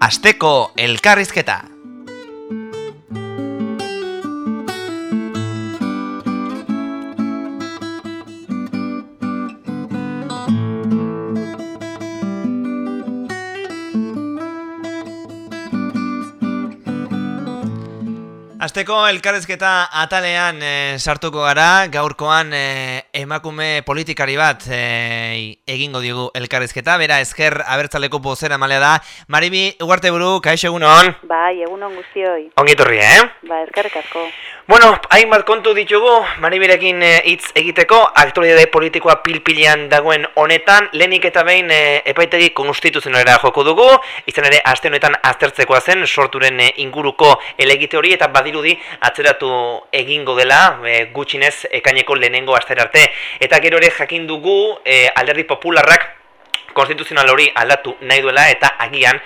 Asteko elkarrizketa. Asteko elkarrezketa atalean e, sartuko gara, gaurkoan e, emakume politikari bat e, egingo digu elkarrezketa, bera esker abertzaleko bozera malea da. Maribi, uarte buru, kaixo egunon? Bai, egunon guztioi. Ongi torri, eh? Ba, eskerrik asko. Bueno, hainbat kontu ditugu, Maribirekin hitz egiteko, aktualidade politikoa pilpilean dagoen honetan, lehenik eta behin e, epaitegi konstituzionalera joko dugu, izan ere, aste honetan aztertzekoa zen, sorturen inguruko elegite hori, eta badiru badirudi atzeratu egingo dela e, gutxinez ekaineko lehenengo astera arte eta gero ere jakin dugu e, alderdi popularrak konstituzional hori aldatu nahi duela eta agian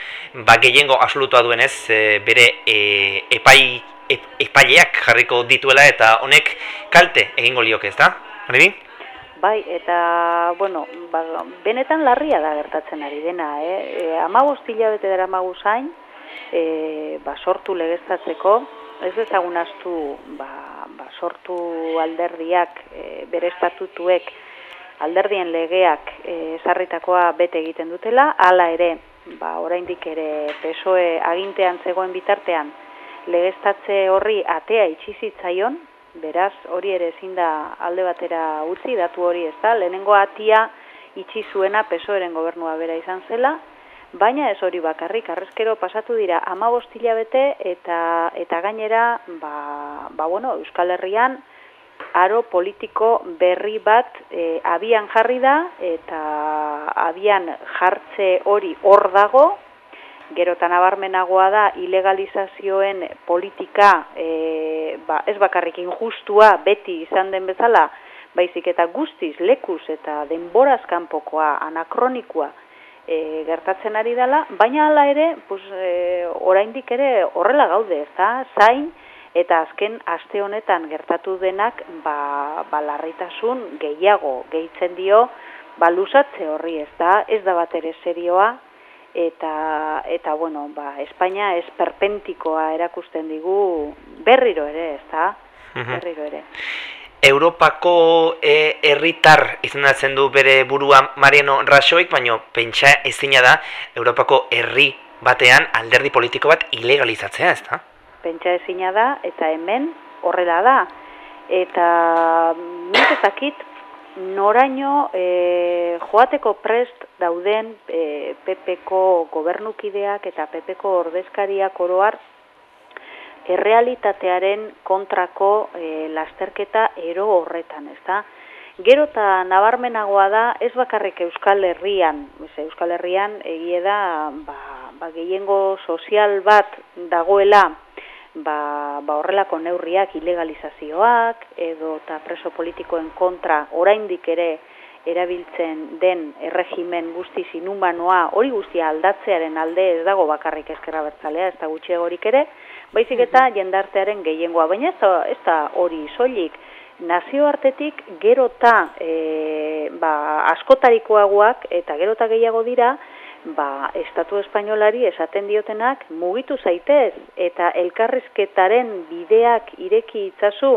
ba gehiengo absolutua duenez e, bere e, epai epaileak jarriko dituela eta honek kalte egingo lioke, ezta? Hori Bai, eta, bueno, ba, benetan larria da gertatzen ari dena, eh? E, amagost hilabete dara maguzain, e, ba, sortu legeztatzeko, ez ezagun astu ba, ba, sortu alderdiak e, bere estatutuek alderdien legeak esarritakoa bete egiten dutela, hala ere, ba, oraindik ere PSOE agintean zegoen bitartean legestatze horri atea itxizitzaion, beraz hori ere ezin da alde batera utzi, datu hori ez da, lehenengo atia itxi zuena PSOEren gobernua bera izan zela, Baina ez hori bakarrik, arrezkero pasatu dira ama bete eta, eta gainera ba, ba bueno, Euskal Herrian aro politiko berri bat e, abian jarri da eta abian jartze hori hor dago, gero nabarmenagoa da ilegalizazioen politika e, ba, ez bakarrik injustua beti izan den bezala, baizik eta guztiz lekuz eta denborazkanpokoa anakronikoa, e, gertatzen ari dela, baina hala ere, pues, e, oraindik ere horrela gaude, ezta? Zain eta azken aste honetan gertatu denak, ba, ba larritasun gehiago gehitzen dio, ba lusatze horri, ezta? Ez da bat ere serioa eta eta bueno, ba Espainia es perpentikoa erakusten digu berriro ere, ezta? Berriro ere. Europako e, herritar izendatzen du bere burua Mariano Rajoy, baina pentsa ezina da Europako herri batean alderdi politiko bat ilegalizatzea, ez da? Pentsa ezina da, eta hemen horrela da. Eta nik ezakit noraino e, joateko prest dauden e, PPko gobernukideak eta PPko ordezkariak oroar errealitatearen kontrako e, lasterketa ero horretan, ez da? Gero eta nabarmenagoa da, ez bakarrik Euskal Herrian, Euskal Herrian egie da, ba, ba gehiengo sozial bat dagoela, ba, ba horrelako neurriak ilegalizazioak, edo eta preso politikoen kontra oraindik ere erabiltzen den erregimen guzti zinumanoa, hori guztia aldatzearen alde ez dago bakarrik eskerra bertzalea, ez da gutxiagorik ere, baizik eta jendartearen gehiengoa, baina ez da, ez da hori soilik, nazioartetik gerota e, ba, askotarikoagoak eta gerota gehiago dira, ba, Estatu Espainolari esaten diotenak mugitu zaitez eta elkarrizketaren bideak ireki itzazu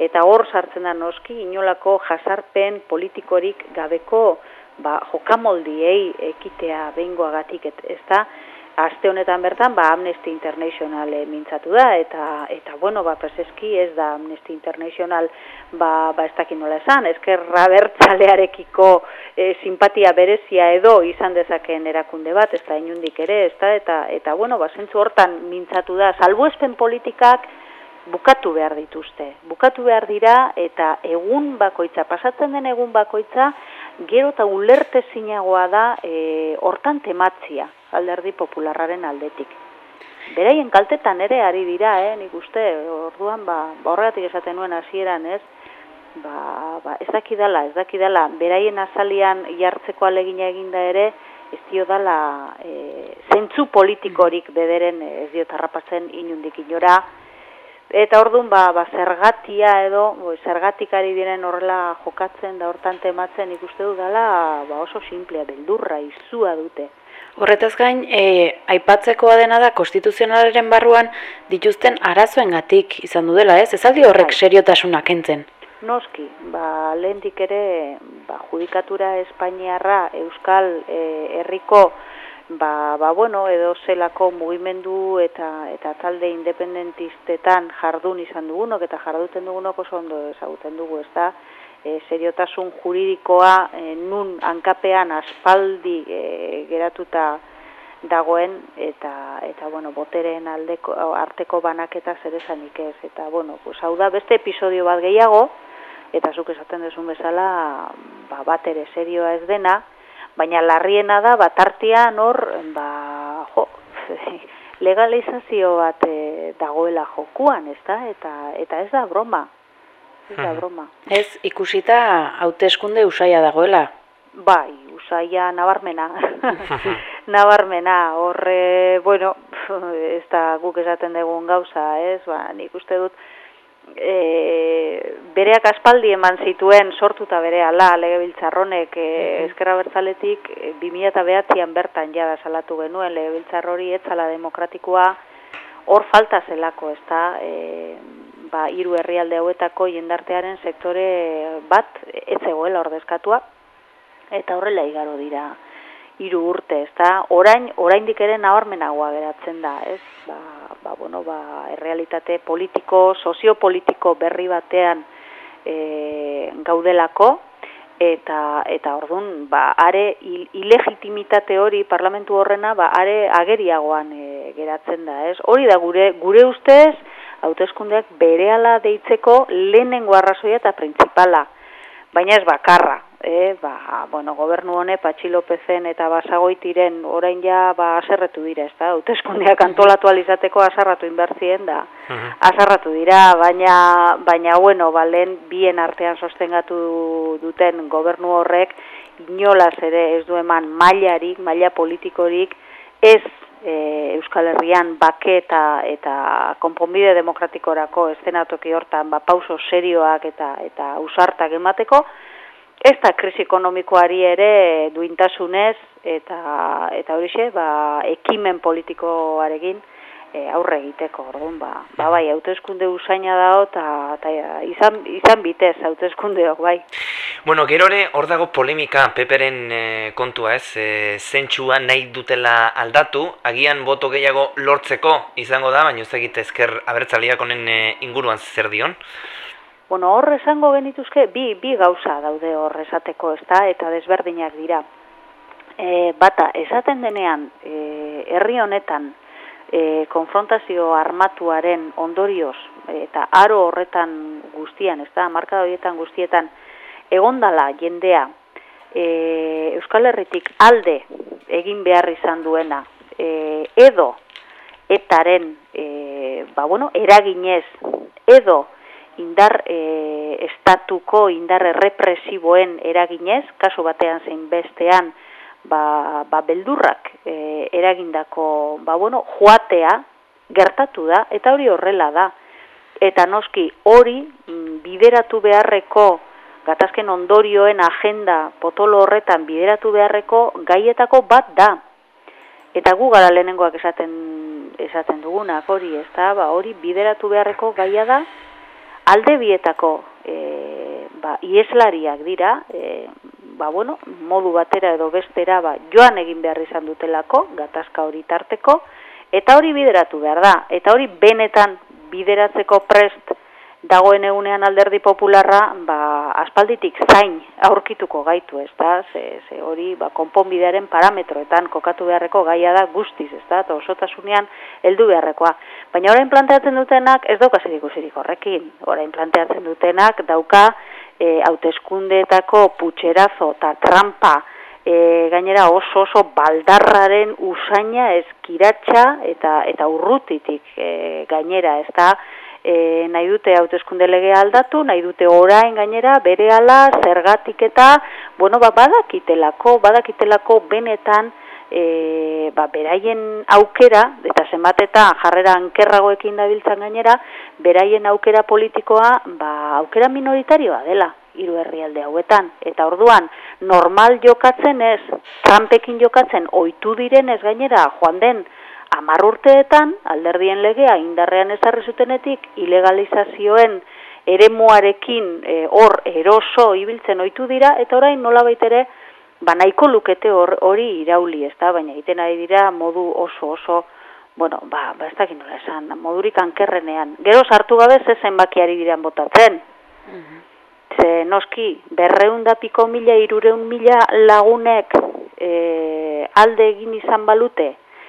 eta hor sartzen da noski inolako jasarpen politikorik gabeko ba, jokamoldiei ekitea behingoagatik ez da, aste honetan bertan ba Amnesty International e, mintzatu da eta eta bueno ba preseski ez da Amnesty International ba ba ez dakit nola esan eskerra bertzalearekiko e, simpatia berezia edo izan dezakeen erakunde bat ez da inundik ere ez da eta eta bueno ba sentzu hortan mintzatu da salbuespen politikak bukatu behar dituzte bukatu behar dira eta egun bakoitza pasatzen den egun bakoitza gero eta ulerte zinagoa da e, hortan tematzia alderdi popularraren aldetik. Beraien kaltetan ere ari dira, eh, nik uste, orduan, ba, ba horregatik esaten nuen hasieran ez, ba, ba, ez dakidala, ez dakidala, beraien azalian jartzeko alegina eginda ere, ez dio dala e, zentzu politikorik bederen ez dio tarrapatzen inundik inora, Eta orduan ba, ba zergatia edo bo, zergatik ari diren horrela jokatzen da hortan tematzen ikuste du dela ba oso simplea beldurra izua dute. Horretaz gain, e, aipatzekoa dena da konstituzionalaren barruan dituzten arazoengatik izan du dela, ez? Ez aldi horrek bai. seriotasunak entzen? Noski, ba, lehendik ere, ba, judikatura Espainiarra, Euskal e, Herriko, ba, ba, bueno, edo zelako mugimendu eta eta talde independentistetan jardun izan dugunok, eta jarduten dugunok oso ondo ezagutzen dugu, ez da, e, seriotasun juridikoa e, nun hankapean aspaldi e, geratuta dagoen eta eta bueno boteren aldeko arteko banaketa zer esanik ez. Eta bueno pues hau da beste episodio bat gehiago eta zuk esaten duzun bezala ba bat ere serioa ez dena baina larriena da batartean hor ba jo legalizazio bat e, dagoela jokuan ezta? Eta eta ez da broma ez da broma. Ez, ikusita hauteskunde usaia dagoela. Bai, usaia nabarmena. nabarmena, horre, bueno, ez da guk esaten dugun gauza, ez, ba, nik uste dut, e, bereak aspaldi eman zituen sortuta bere ala legebiltzarronek e, eskerra bertzaletik e, 2009an bertan jada salatu genuen legebiltzarrori etzala demokratikoa hor falta zelako, ez da, e, ba, hiru herrialde hauetako jendartearen sektore bat etzegoela ordezkatua eta horrela igaro dira hiru urte, ezta? Orain oraindik ere nabarmenagoa geratzen da, ez? Ba, ba, bueno, ba, errealitate politiko, soziopolitiko berri batean e, gaudelako eta eta ordun ba are ilegitimitate hori parlamentu horrena ba are ageriagoan e, geratzen da, ez? Hori da gure gure ustez hauteskundeak berehala deitzeko lehenengo arrazoia eta printzipala. Baina ez bakarra, e, ba, bueno, gobernu hone Patxi Lopezen eta Basagoitiren orain ja ba aserretu dira, ezta? Hauteskundeak antolatu alizateko asarratu inbertzien da. Asarratu dira, baina baina bueno, ba lehen bien artean sostengatu duten gobernu horrek inolaz ere ez du eman mailarik, maila politikorik ez e, Euskal Herrian bake eta eta konponbide demokratikorako estenatoki hortan ba pauso serioak eta eta usartak emateko ez da krisi ekonomikoari ere duintasunez eta eta horixe ba ekimen politikoarekin e, aurre egiteko, orduan ba, ba bai, hauteskunde usaina dago eta izan, izan bitez hauteskundeok bai. Bueno, gero ere hor dago polemika peperen e, kontua ez, e, zentsua nahi dutela aldatu, agian boto gehiago lortzeko izango da, baina ez egite ezker abertzaliak honen e, inguruan zer dion? Bueno, hor esango genituzke, bi, bi gauza daude hor esateko, ezta, eta desberdinak dira. E, bata, esaten denean, e, herri honetan, e, konfrontazio armatuaren ondorioz eta aro horretan guztian, ez da, marka horietan guztietan, egondala jendea e, Euskal Herritik alde egin behar izan duena, e, edo etaren, e, ba bueno, eraginez, edo indar e, estatuko, indar represiboen eraginez, kasu batean zein bestean, ba, ba beldurrak e, eragindako ba, bueno, joatea gertatu da, eta hori horrela da. Eta noski hori mm, bideratu beharreko, gatazken ondorioen agenda potolo horretan bideratu beharreko gaietako bat da. Eta gu gara lehenengoak esaten, esaten dugunak hori, ez da, ba, hori bideratu beharreko gaia da, alde bietako e, ba, ieslariak dira, e, ba, bueno, modu batera edo bestera ba, joan egin behar izan dutelako, gatazka hori tarteko, eta hori bideratu behar da, eta hori benetan bideratzeko prest dagoen egunean alderdi popularra, ba, aspalditik zain aurkituko gaitu, ez da, ze, ze hori ba, konponbidearen parametroetan kokatu beharreko gaia da guztiz, ez da, eta osotasunean heldu beharrekoa. Baina orain planteatzen dutenak ez dauka zer horrekin, orain planteatzen dutenak dauka e, hauteskundeetako putxerazo eta trampa e, gainera oso oso baldarraren usaina eskiratxa eta eta urrutitik e, gainera ez da e, nahi dute hauteskunde lege aldatu, nahi dute orain gainera bere ala zergatik eta bueno, ba, badakitelako, badakitelako benetan e, ba, beraien aukera, eta zenbat eta jarrera ankerragoekin dabiltzan gainera, beraien aukera politikoa ba, aukera minoritarioa dela. hiru herrialde hauetan. Eta orduan, normal jokatzen ez, Trumpekin jokatzen ohitu direnez gainera joan den hamar urteetan, alderdien legea indarrean ezarri zutenetik, ilegalizazioen eremuarekin e, hor eroso ibiltzen ohitu dira, eta orain nola ere, ba nahiko lukete hori irauli, ez da, baina egiten ari dira modu oso oso, bueno, ba, ba ez dakit nola esan, modurik ankerrenean. Gero sartu gabe ze zenbakiari diran botatzen. Mm Ze noski, berreun da piko mila, irureun mila lagunek e, alde egin izan balute,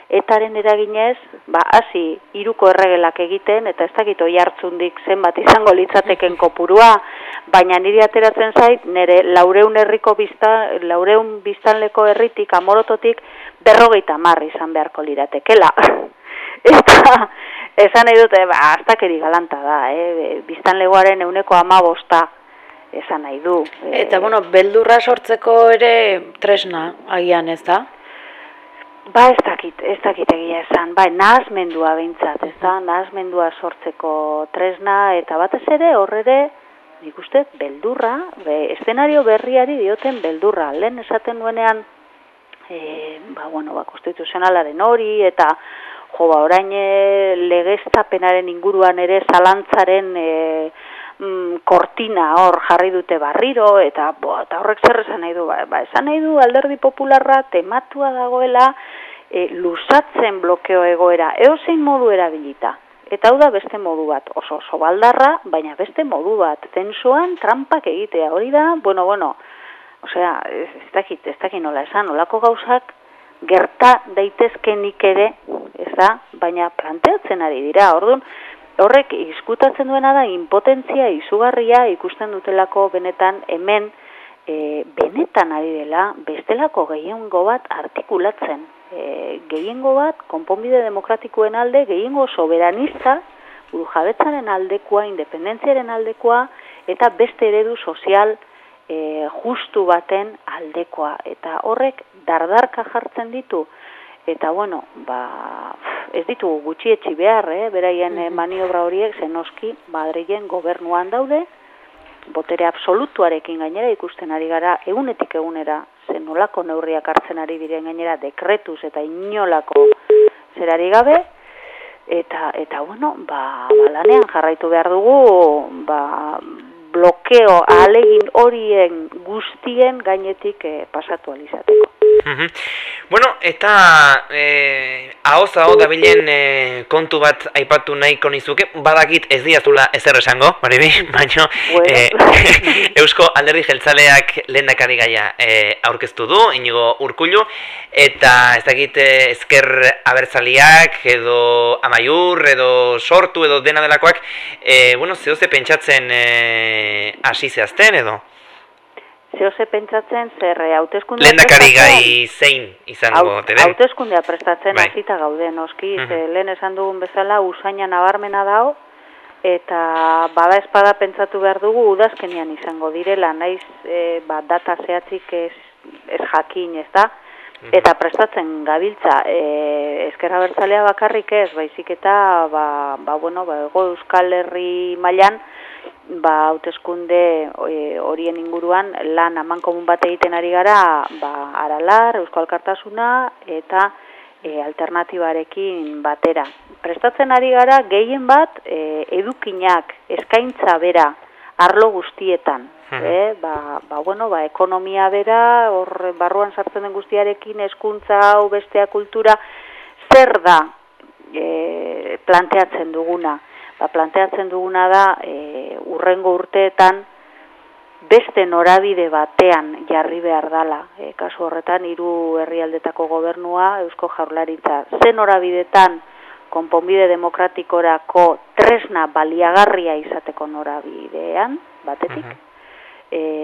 etaren eraginez, ba, hasi iruko erregelak egiten, eta ez dakit oi hartzundik zenbat izango litzateken kopurua, baina niri ateratzen zait, nire laureun herriko bizta, laureun biztanleko herritik, amorototik, berrogeita marri izan beharko liratekela. eta, esan nahi dute, ba, astakeri galanta da, eh? biztanlegoaren euneko amabosta, esan nahi du. Eta, bueno, beldurra sortzeko ere tresna, agian ez da? Ba, ez dakit, ez dakit egia esan, bai, nahazmendua behintzat, ez da, nahazmendua sortzeko tresna, eta batez ere, horrere, nik uste, beldurra, be, eszenario berriari dioten beldurra, lehen esaten duenean, e, ba, bueno, ba, konstituzionalaren hori, eta, jo, ba, orain e, legeztapenaren inguruan ere, zalantzaren, e, mm, kortina hor jarri dute barriro, eta, bo, eta horrek zer esan nahi du, ba, ba, esan nahi du alderdi popularra tematua dagoela e, lusatzen blokeo egoera, eozein modu erabilita. Eta hau da beste modu bat, oso oso baldarra, baina beste modu bat, tensoan trampak egitea, hori da, bueno, bueno, osea, ez dakit, ez dakit nola esan, olako gauzak, gerta daitezkenik ere, ez da, baina planteatzen ari dira, orduan, horrek izkutatzen duena da impotentzia izugarria ikusten dutelako benetan hemen e, benetan ari dela bestelako gehiengo bat artikulatzen. E, gehiengo bat konponbide demokratikoen alde, gehiengo soberanista, buru jabetzaren aldekoa, independentziaren aldekoa, eta beste eredu sozial e, justu baten aldekoa. Eta horrek dardarka jartzen ditu, eta bueno, ba, ez ditugu gutxi etxi behar, eh? beraien mm maniobra horiek zenoski Madrilen gobernuan daude, botere absolutuarekin gainera ikusten ari gara egunetik egunera zen nolako neurriak hartzen ari diren gainera dekretuz eta inolako zerari gabe, eta, eta bueno, ba, ba lanean jarraitu behar dugu, ba, blokeo alegin horien guztien gainetik eh, pasatu alizateko. Bueno, eta eh, ahoz hau dabilen eh, kontu bat aipatu nahiko nizuke, badakit ez diazula ezer esango, maribi, baina eh, Eusko alderdi jeltzaleak lehen gaia eh, aurkeztu du, inigo urkullu, eta ez dakit eh, ezker abertzaliak edo amaiur edo sortu edo dena delakoak, eh, bueno, zehoze pentsatzen eh, hasi zehazten edo? Zehose pentsatzen zer eh, hauteskundea Lehendakari gai zein izango tere? Hauteskundea prestatzen bai. hasita gaude noski, uh lehen esan dugun bezala usaina nabarmena dago eta bada espada pentsatu behar dugu udazkenian izango direla, naiz e, ba, data zehatzik ez, ez jakin, ez da? Eta prestatzen gabiltza, e, ezkerra bertzalea bakarrik ez, baizik eta ba, ba, bueno, ba, Euskal Herri mailan ba hauteskunde e, horien inguruan lan aman komun bat egiten ari gara ba Aralar, Euskal Alkartasuna eta e, alternatibarekin batera. Prestatzen ari gara gehien bat e, edukinak eskaintza bera arlo guztietan, eh? ba, ba, bueno, ba, ekonomia bera, hor barruan sartzen den guztiarekin, hezkuntza hau bestea kultura, zer da e, planteatzen duguna ba, planteatzen duguna da e, urrengo urteetan beste norabide batean jarri behar dala. E, kasu horretan, hiru herrialdetako gobernua, Eusko Jaurlaritza, ze norabidetan konponbide demokratikorako tresna baliagarria izateko norabidean, batetik, uh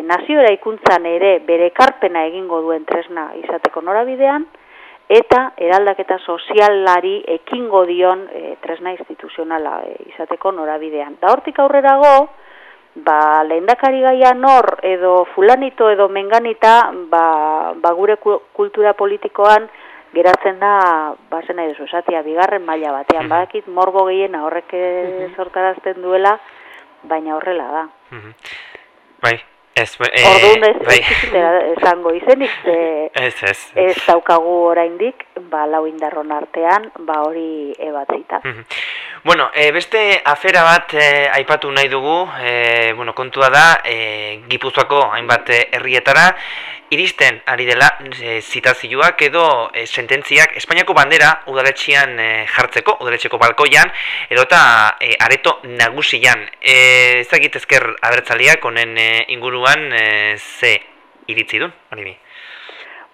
nazio ikuntzan ere bere karpena egingo duen tresna izateko norabidean, eta eraldaketa sozialari ekingo dion e, tresna instituzionala e, izateko norabidean. Da hortik aurrerago, ba, lehendakari gaia nor edo fulanito edo menganita ba, ba gure kultura politikoan geratzen da, ba zen nahi duzu, esatia, bigarren maila batean, mm -hmm. badakit morbo gehiena horrek mm duela, baina horrela da. Bai, Ez, e, Orduan ez, bai. ez esango izenik, ze Ez, ez. ez daukagu oraindik, ba, lau indarron artean, ba, hori ebatzita. Mhm. Bueno, e, beste afera bat e, aipatu nahi dugu, e, bueno, kontua da, e, Gipuzkoako hainbat herrietara, iristen ari dela e, zitazioak edo e, sententziak Espainiako bandera udaletxian e, jartzeko, udaletxeko balkoian, edo eta e, areto nagusian. E, ez dakit ezker abertzaliak honen e, inguruan e, ze iritzi dun, hori.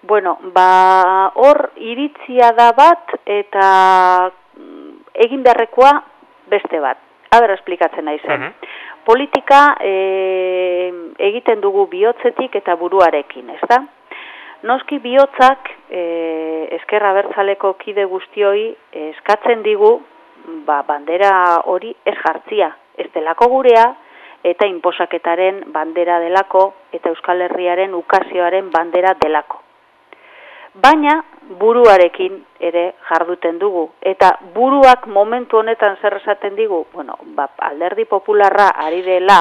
Bueno, ba, hor iritzia da bat eta egin beharrekoa beste bat. Aber, esplikatzen nahi zen. Mhm. Politika e, egiten dugu bihotzetik eta buruarekin, ez da? Noski bihotzak e, eskerra bertzaleko kide guztioi eskatzen digu ba, bandera hori ez jartzia. Ez delako gurea eta inposaketaren bandera delako eta Euskal Herriaren ukazioaren bandera delako baina buruarekin ere jarduten dugu. Eta buruak momentu honetan zer esaten digu, bueno, ba, alderdi popularra ari dela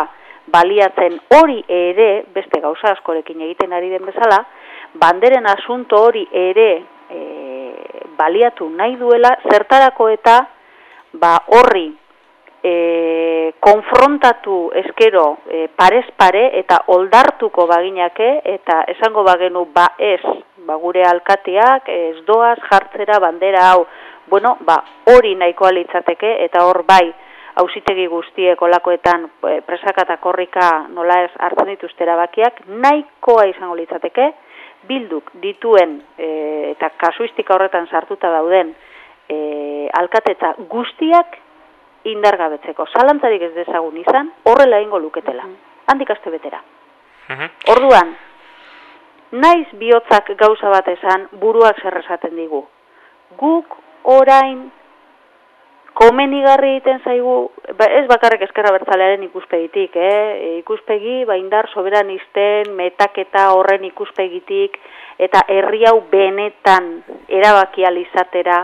baliatzen hori ere, beste gauza askorekin egiten ari den bezala, banderen asunto hori ere e, baliatu nahi duela, zertarako eta ba, horri e, konfrontatu eskero e, parez pare eta oldartuko baginake eta esango bagenu ba ez, ba gure alkateak ez doaz jartzera bandera hau. Bueno, ba hori nahikoa litzateke eta hor bai auzitegi guztiek olakoetan e, presakata korrika nola ez hartzen dituzte erabakiak nahikoa izango litzateke bilduk dituen e, eta kasuistika horretan sartuta dauden e, alkatetza guztiak indargabetzeko. Zalantzarik ez dezagun izan, horrela ingo luketela. Handik aste betera. Mhm. Orduan, naiz bihotzak gauza bat esan, buruak zer esaten digu. Guk orain komenigarri egiten zaigu, ba, ez bakarrik eskerra bertzalearen ikuspegitik, eh? ikuspegi, ba, indar soberanisten, metaketa horren ikuspegitik, eta herri hau benetan erabakia izatera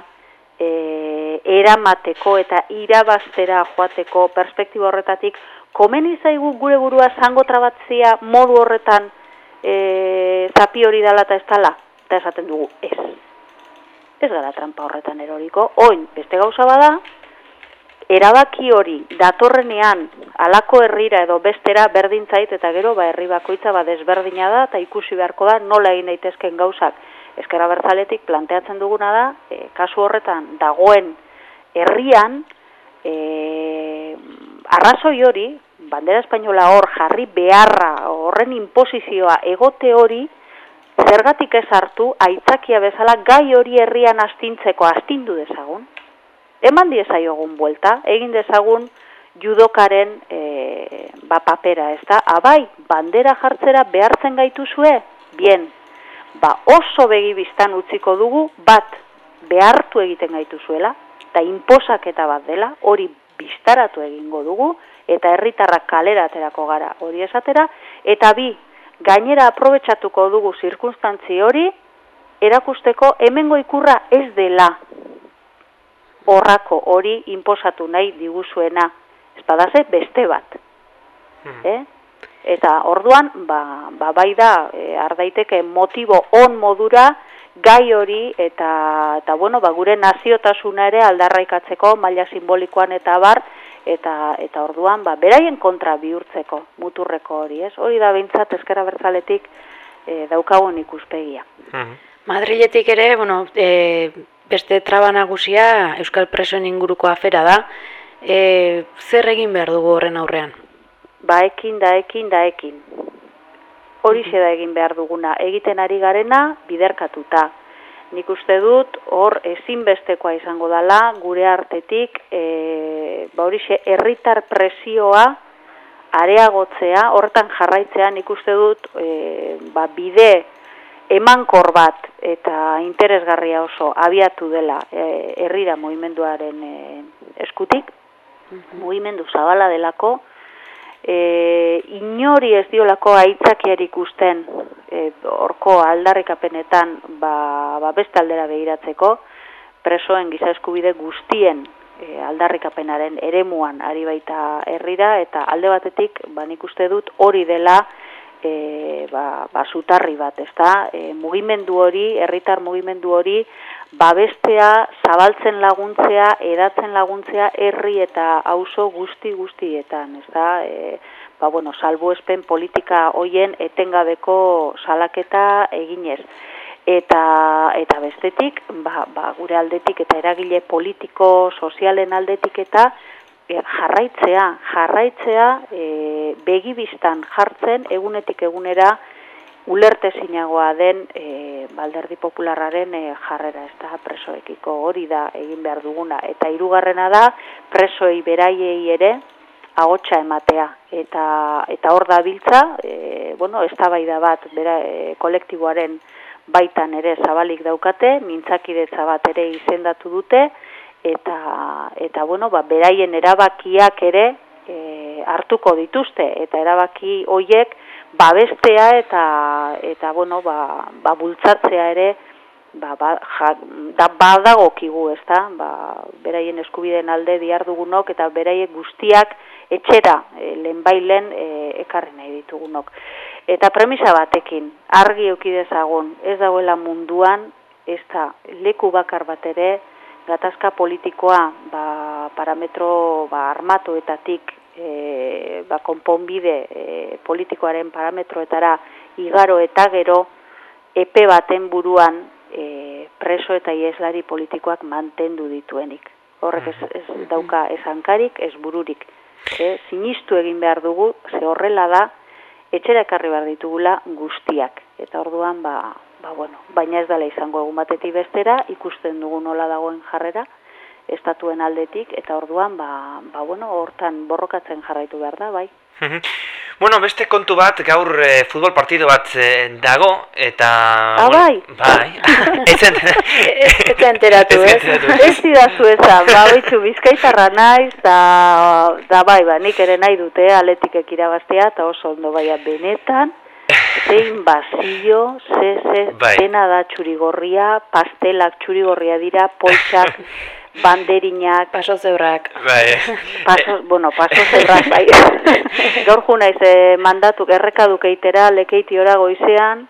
e, eramateko eta irabaztera joateko perspektiba horretatik, komeni zaigu gure burua zango trabatzia modu horretan e, zapi hori dala eta ez dala, eta esaten dugu, ez. Ez gara trampa horretan eroriko. Oin, beste gauza bada, erabaki hori datorrenean alako herrira edo bestera berdin zait eta gero ba herri bakoitza ba desberdina da eta ikusi beharko da nola egin daitezken gauzak eskera bertzaletik planteatzen duguna da e, kasu horretan dagoen herrian e, arrazoi hori bandera espainola hor jarri beharra horren imposizioa egote hori zergatik ez hartu aitzakia bezala gai hori herrian astintzeko astindu dezagun eman diezaiogun buelta, egin dezagun judokaren e, ba papera, ez da? Abai, bandera jartzera behartzen gaituzue? Bien, ba oso begi biztan utziko dugu, bat behartu egiten gaituzuela, eta inposaketa bat dela, hori biztaratu egingo dugu, eta herritarrak kalera aterako gara hori esatera, eta bi, gainera aprobetsatuko dugu zirkunstantzi hori, erakusteko hemengo ikurra ez dela horrako hori inposatu nahi diguzuena. Espadaze beste bat. Mhm. Eh? Eta orduan, ba, ba bai da, e, ardaiteke motibo on modura gai hori eta, eta bueno, ba, gure naziotasuna ere aldarraikatzeko maila simbolikoan eta bar, eta, eta orduan, ba, beraien kontra bihurtzeko muturreko hori, ez? Hori da behintzat eskera bertzaletik e, daukagun ikuspegia. Mhm. Madriletik ere, bueno, e, beste traba nagusia Euskal Presoen inguruko afera da. E, zer egin behar dugu horren aurrean? Ba, ekin da, ekin da, ekin. Horixe da egin behar duguna. Egiten ari garena, biderkatuta. Nik uste dut, hor ezinbestekoa izango dala, gure artetik, e, ba horixe, herritar presioa, areagotzea, horretan jarraitzea, nik uste dut, e, ba, bide emankor bat eta interesgarria oso abiatu dela e, herrira mugimenduaren e, eskutik, mugimendu zabala delako, e, inori ez diolako aitzakiarik ikusten e, orko aldarrikapenetan ba, ba beste aldera begiratzeko, presoen giza eskubide guztien e, aldarrikapenaren eremuan ari baita herrira, eta alde batetik ba, nik uste dut hori dela e, ba, ba zutarri bat, ezta? E, mugimendu hori, herritar mugimendu hori, babestea, zabaltzen laguntzea, edatzen laguntzea, herri eta auzo guzti guztietan, ezta? E, ba, bueno, salbu espen politika hoien etengabeko salaketa eginez. Eta, eta bestetik, ba, ba, gure aldetik eta eragile politiko, sozialen aldetik eta e, jarraitzea, jarraitzea e, begibistan jartzen egunetik egunera ulertezinagoa den e, balderdi popularraren e, jarrera ez da presoekiko hori da egin behar duguna. Eta hirugarrena da presoei beraiei ere agotxa ematea. Eta, eta hor da biltza, e, bueno, ez da bat bera, e, kolektiboaren baitan ere zabalik daukate, mintzakidetza bat ere izendatu dute, eta, eta bueno, ba, beraien erabakiak ere e, hartuko dituzte, eta erabaki hoiek babestea eta, eta bueno, ba, ba bultzatzea ere, ba, ba, ja, da badagokigu, ez da, ba, beraien eskubideen alde diardugunok, eta beraiek guztiak etxera e, lehenbailen e, ekarri nahi ditugunok. Eta premisa batekin, argi eukidezagun, ez dagoela munduan, ez da leku bakar bat ere, gatazka politikoa ba, parametro ba, armatuetatik e, ba, konponbide e, politikoaren parametroetara igaro eta gero epe baten buruan e, preso eta ieslari politikoak mantendu dituenik. Horrek ez, ez dauka ez hankarik, ez bururik. E, sinistu egin behar dugu, ze horrela da, etxera ekarri behar ditugula guztiak. Eta orduan, ba, ba, bueno, baina ez dela izango egun batetik bestera, ikusten dugu nola dagoen jarrera, estatuen aldetik, eta orduan, ba, ba bueno, hortan borrokatzen jarraitu behar da, bai. bueno, beste kontu bat, gaur e, futbol partido bat e, dago, eta... Ah, bai? Bai, ez enteratu, ez? Ez zidazu ezan, ba, bitxu, bizkaitarra naiz, da, da bai, ba, nik ere nahi dute, aletik ekirabaztea, eta oso ondo baia benetan, zein bazio, ze, ze, bai. da txurigorria, pastelak txurigorria dira, poltsak, banderinak, paso zebrak. Bai. Paso, bueno, paso zebrak, bai. Gaur naiz eh, mandatu errekaduk eitera, lekeiti ora goizean,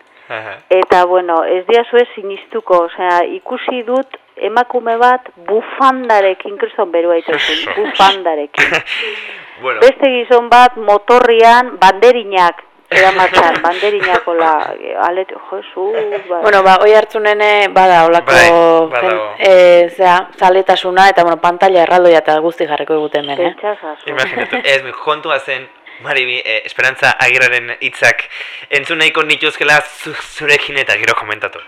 eta, bueno, ez dia ez sinistuko, osea, ikusi dut emakume bat bufandarekin, kriston beru aitezun, bufandarekin. bueno. Beste gizon bat motorrian banderinak, Era martxan, banderinako la, alet, josu, ba. Bueno, ba, oi hartzunen, bada, holako, bai, e, zera, zaletasuna, eta, bueno, pantalla erraldoia eta guzti jarriko eguten den, eh? Imaginatu, ez, mi, jontu zen, Maribi, eh, Esperantza Agiraren hitzak entzun nahiko nituzkela zu, zurekin eta gero komentatu.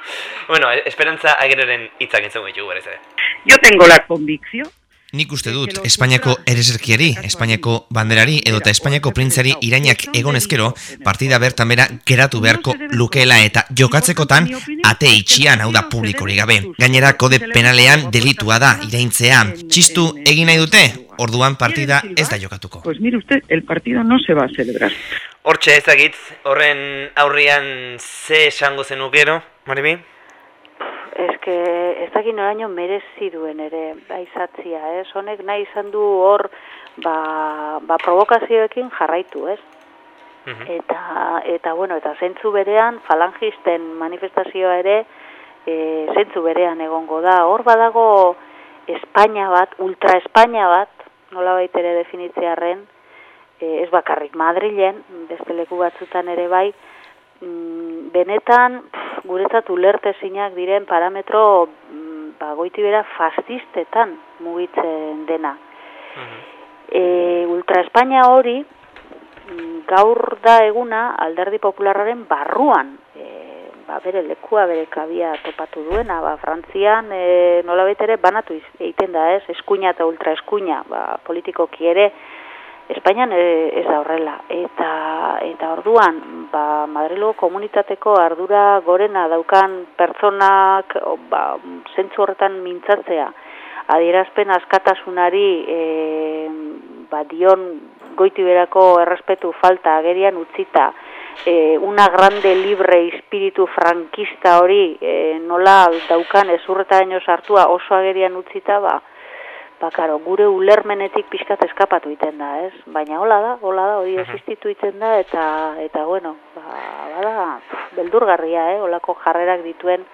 Bueno, Esperantza Agiraren hitzak entzun ditugu berez ere. Yo tengo la convicción Nik uste dut, Espainiako ereserkiari, Espainiako banderari edota Espainiako printzari irainak egon ezkero, partida bertan bera geratu beharko lukeela eta jokatzekotan ate itxian hau da publikori gabe. Gainera kode penalean delitua da iraintzea. Txistu egin nahi dute, orduan partida ez da jokatuko. Pues mire usted, el partido no se va a celebrar. Hortxe ezagitz, horren aurrian ze esango zenukero, Maribi? Eske ez dakit noraino merezi duen ere aizatzia, ez? Honek nahi izan du hor ba, ba provokazioekin jarraitu, ez? Mhm. Eta, eta, bueno, eta zentzu berean, falangisten manifestazioa ere, e, zentzu berean egongo da. Hor badago Espainia bat, ultra Espainia bat, nola baitere definitzearen, e, ez bakarrik Madrilen, beste leku batzutan ere bai, mm, benetan guretzat ulertezinak diren parametro mm, ba, goiti bera fascistetan mugitzen dena. Mhm. E, Ultra Espainia hori mm, gaur da eguna alderdi popularraren barruan e, ba, bere lekua bere kabia topatu duena, ba, Frantzian e, nola ere banatu egiten da ez, eskuina eta ultra eskuina, ba, politikoki ere, Espainian e, ez da horrela. Eta, eta orduan, ba, Madrilgo komunitateko ardura gorena daukan pertsonak ba, zentzu horretan mintzatzea, adierazpen askatasunari e, ba, dion goitiberako errespetu falta agerian utzita, e, una grande libre espiritu frankista hori e, nola daukan ezurreta sartua oso agerian utzita, ba, ba, karo, gure ulermenetik pixkat eskapatu iten da, ez? Baina hola da, hola da, hori Mhm. existitu iten da, eta, eta bueno, ba, bada, beldurgarria, eh? Olako jarrerak dituen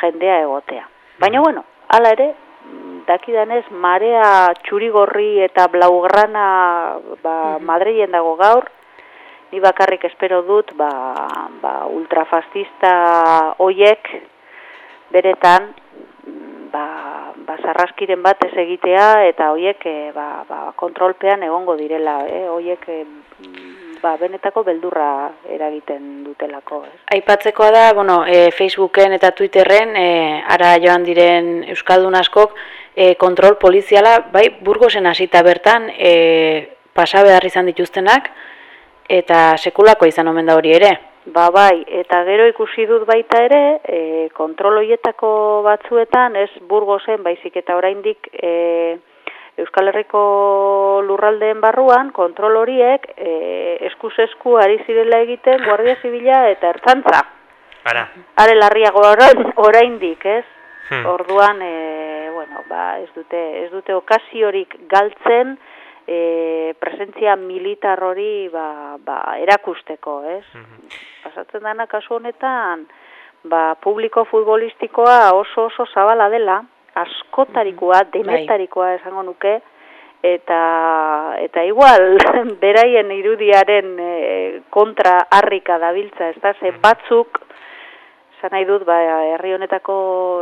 jendea egotea. Baina, bueno, hala ere, mm, dakidanez, marea txurigorri eta blaugrana ba, Madrilen dago gaur, ni bakarrik espero dut, ba, ba, ultrafascista hoiek, beretan, mm, ba, ba sarraskiren bat ez egitea eta hoiek e, ba, ba, kontrolpean egongo direla, eh? hoiek e, ba, benetako beldurra eragiten dutelako. Ez? Aipatzekoa da, bueno, e, Facebooken eta Twitterren e, ara joan diren Euskaldun askok e, kontrol poliziala, bai, burgosen hasita bertan e, pasa behar izan dituztenak, eta sekulako izan omen da hori ere. Ba bai, eta gero ikusi dut baita ere, e, kontrol hoietako batzuetan, ez burgosen, baizik eta oraindik e, Euskal Herriko lurraldeen barruan, kontrol horiek e, eskuz esku ari zirela egiten Guardia Zibila eta Ertzantza. Ara. Are larriago orain, oraindik, ez? Hmm. Orduan, e, bueno, ba, ez dute, ez dute okasiorik galtzen, e, presentzia militar hori ba, ba, erakusteko, ez? Mhm. Pasatzen dana kasu honetan, ba, publiko futbolistikoa oso oso zabala dela, askotarikoa, denetarikoa esango nuke, eta eta igual beraien irudiaren e, kontra harrika dabiltza, ez da, ze batzuk Zan nahi dut, ba, herri honetako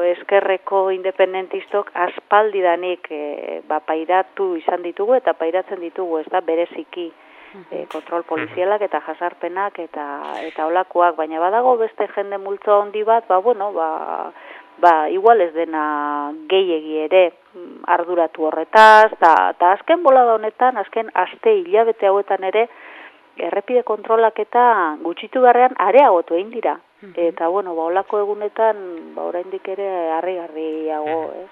eskerreko independentistok aspaldidanik e, ba, pairatu izan ditugu eta pairatzen ditugu, ez da, bereziki e, kontrol polizialak eta jasarpenak eta eta olakoak, baina badago beste jende multzo handi bat, ba, bueno, ba, ba, igual ez dena gehiegi ere mm, arduratu horretaz, eta, eta azken bolada honetan, azken aste hilabete hauetan ere, errepide kontrolak eta gutxitu beharrean areagotu egin dira. Eta, bueno, ba, olako egunetan, ba, oraindik ere harri-harriago, ez?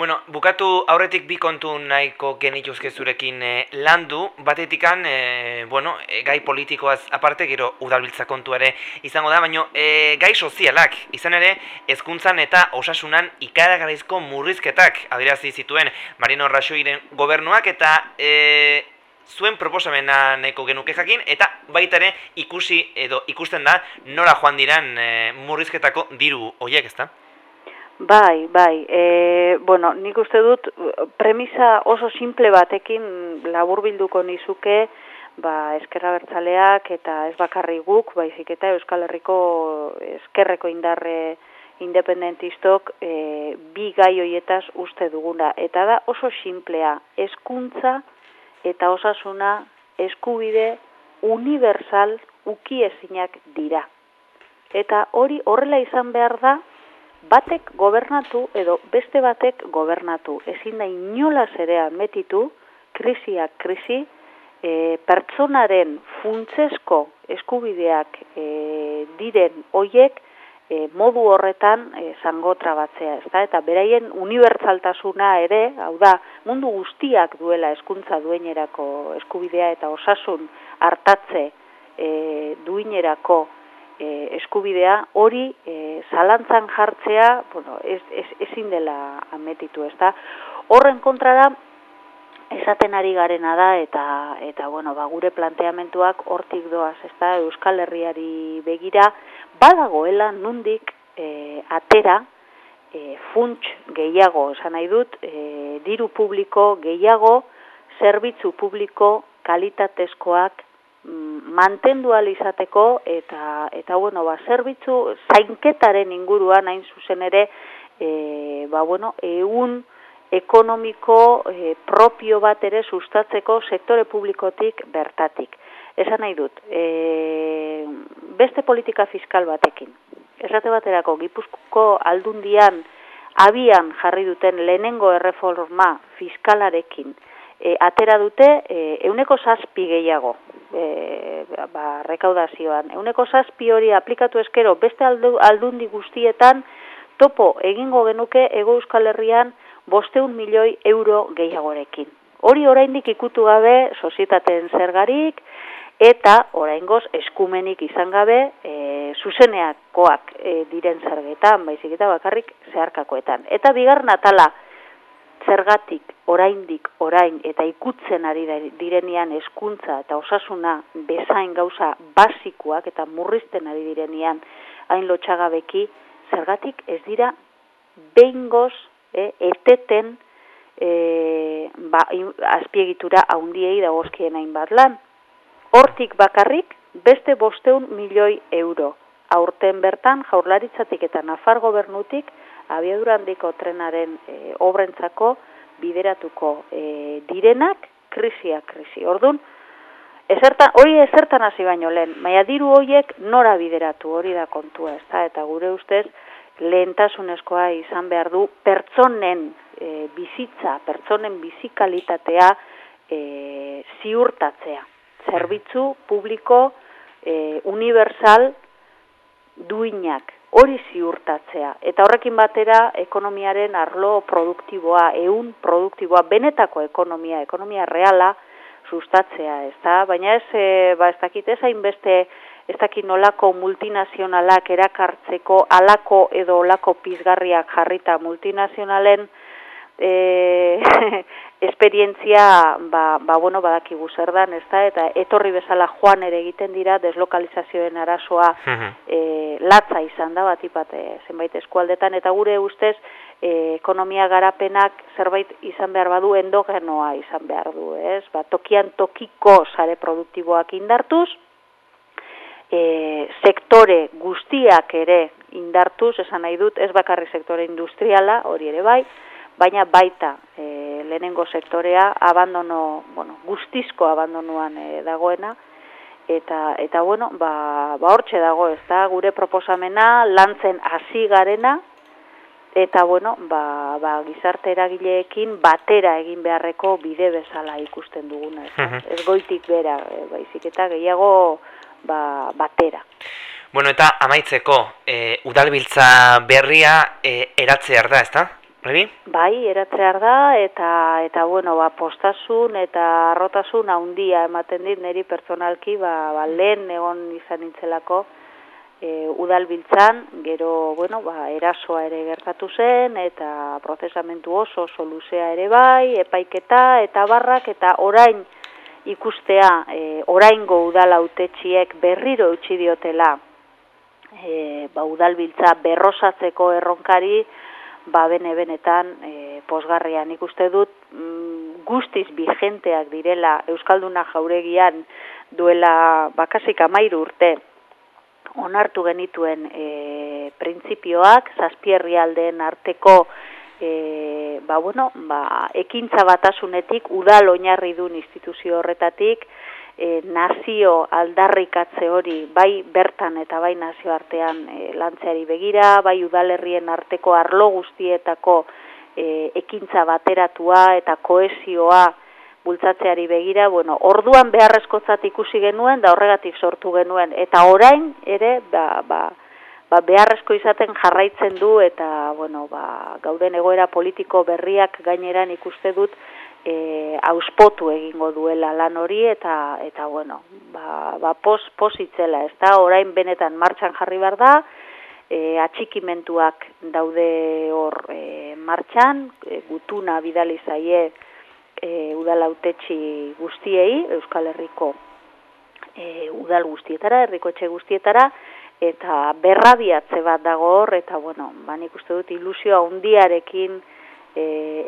Bueno, bukatu aurretik bi kontu nahiko genituzke zurekin eh, landu, batetikan, eh, bueno, eh, gai politikoaz aparte, gero udalbiltza kontu ere izango da, baina eh, gai sozialak, izan ere, hezkuntzan eta osasunan ikaragarrizko murrizketak adirazi zituen Marino Rajoyren gobernuak eta eh, zuen proposamena nahiko genuke jakin, eta baita ere ikusi edo ikusten da nora joan diran eh, murrizketako diru hoiek, ezta? Bai, bai. E, bueno, nik uste dut premisa oso simple batekin laburbilduko nizuke ba, eskerra bertzaleak eta ez bakarri guk, baizik eta Euskal Herriko eskerreko indarre independentistok e, bi gai hoietaz uste duguna. Eta da oso simplea, hezkuntza eta osasuna eskubide universal ukiezinak dira. Eta hori horrela izan behar da, batek gobernatu edo beste batek gobernatu. Ezin da inolaz ere metitu, krisiak krisi, e, pertsonaren funtzesko eskubideak e, diren hoiek e, modu horretan e, zango trabatzea, ezta? Eta beraien unibertsaltasuna ere, hau da, mundu guztiak duela hezkuntza duenerako eskubidea eta osasun hartatze e, duinerako e, eskubidea hori e, zalantzan jartzea, bueno, ez, ez, ezin dela ametitu, ezta? Horren kontrara esaten ari garena da eta eta bueno, ba, gure planteamentuak hortik doaz, ezta? Euskal Herriari begira badagoela nundik e, atera e, funts gehiago, esan nahi dut, e, diru publiko gehiago, zerbitzu publiko kalitatezkoak mm, mantendu izateko eta eta bueno, ba, zerbitzu zainketaren inguruan hain zuzen ere e, ba, bueno, egun ekonomiko e, propio bat ere sustatzeko sektore publikotik bertatik. Esan nahi dut, e, beste politika fiskal batekin. Esate baterako, Gipuzkoako aldundian abian jarri duten lehenengo erreforma fiskalarekin, e, atera dute e, euneko zazpi gehiago, e, ba, rekaudazioan. Euneko zazpi hori aplikatu eskero beste aldu, aldundi guztietan topo egingo genuke ego euskal herrian bosteun milioi euro gehiagorekin. Hori oraindik ikutu gabe sozietateen zergarik, eta oraingoz eskumenik izan gabe e, zuzeneakoak e, diren zergetan, baizik eta bakarrik zeharkakoetan. Eta bigar natala, zergatik oraindik orain eta ikutzen ari direnean hezkuntza eta osasuna bezain gauza basikoak eta murrizten ari direnean hain lotxagabeki zergatik ez dira behingoz eh, eteten eh, ba, azpiegitura haundiei dagozkien hainbat lan. Hortik bakarrik beste bosteun milioi euro. Aurten bertan jaurlaritzatik eta Nafar gobernutik abiadurandiko trenaren e, obrentzako bideratuko e, direnak krisia krisi. Ordun ezertan hori ezertan hasi baino lehen, maia diru hoiek nora bideratu hori da kontua, ezta? Eta gure ustez lehentasunezkoa izan behar du pertsonen e, bizitza, pertsonen bizikalitatea e, ziurtatzea. Zerbitzu publiko e, universal duinak hori ziurtatzea. Eta horrekin batera ekonomiaren arlo produktiboa, eun produktiboa, benetako ekonomia, ekonomia reala sustatzea, ez da? Baina ez, e, ba, ez dakit ez hainbeste, ez dakit nolako multinazionalak erakartzeko, alako edo olako pizgarriak jarrita multinazionalen, e, esperientzia ba, ba bueno badakigu zer dan, ezta? Eta etorri bezala joan ere egiten dira deslokalizazioen arazoa e, latza izan da batipat e, zenbait eskualdetan. Eta gure ustez e, ekonomia garapenak zerbait izan behar badu endogenoa izan behar du, ez? Ba, tokian tokiko sare produktiboak indartuz, e, sektore guztiak ere indartuz, esan nahi dut, ez bakarri sektore industriala, hori ere bai, baina baita e, lehenengo sektorea abandono, bueno, guztizko abandonuan e, dagoena, eta, eta bueno, ba, ba hortxe dago, ez da, gure proposamena lantzen hasi garena, eta bueno, ba, ba, gizarte eragileekin batera egin beharreko bide bezala ikusten duguna, ez, ez goitik bera, e, baizik eta gehiago ba, batera. Bueno, eta amaitzeko, e, udalbiltza berria e, eratzear da, ez da? Bai, bai eratzear da, eta, eta bueno, ba, postasun eta arrotasun handia ematen dit niri pertsonalki, ba, ba, lehen egon izan nintzelako e, udalbiltzan, gero, bueno, ba, erasoa ere gertatu zen, eta prozesamentu oso soluzea ere bai, epaiketa, eta barrak, eta orain ikustea, e, oraingo udala utetxiek berriro utzi diotela, e, ba, udalbiltza berrosatzeko erronkari, ba bene benetan e, posgarrian ikuste dut mm, guztiz bigenteak direla Euskalduna jauregian duela bakasik amairu urte onartu genituen e, printzipioak, zazpierri aldeen arteko e, ba, bueno, ba, ekintza batasunetik udal oinarri duen instituzio horretatik e, nazio aldarrikatze hori bai bertan eta bai nazio artean e, lantzeari begira, bai udalerrien arteko arlo guztietako e, ekintza bateratua eta koesioa bultzatzeari begira, bueno, orduan beharrezkotzat ikusi genuen da horregatik sortu genuen. Eta orain ere ba, ba, ba beharrezko izaten jarraitzen du eta bueno, ba, gauden egoera politiko berriak gaineran ikuste dut e, auspotu egingo duela lan hori eta eta bueno, ba, ba pos, positzela, ez da, orain benetan martxan jarri behar da, e, atxikimentuak daude hor e, martxan, e, gutuna bidali zaie e, udalautetxi guztiei, Euskal Herriko e, udal guztietara, herriko etxe guztietara, eta berrabiatze bat dago hor, eta bueno, ban ikuste dut ilusioa undiarekin, e,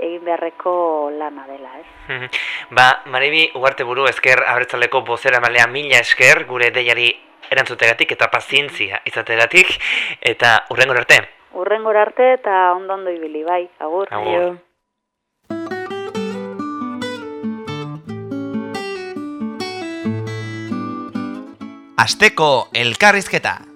egin beharreko lana dela, ez? ba, Maribi, ugarte buru, esker abertzaleko bozera malea mila esker, gure deiari erantzutegatik eta pazientzia izateratik, eta urrengor arte? Urrengor arte eta ondo ondo ibili, bai, agur. Agur. Asteko elkarrizketa.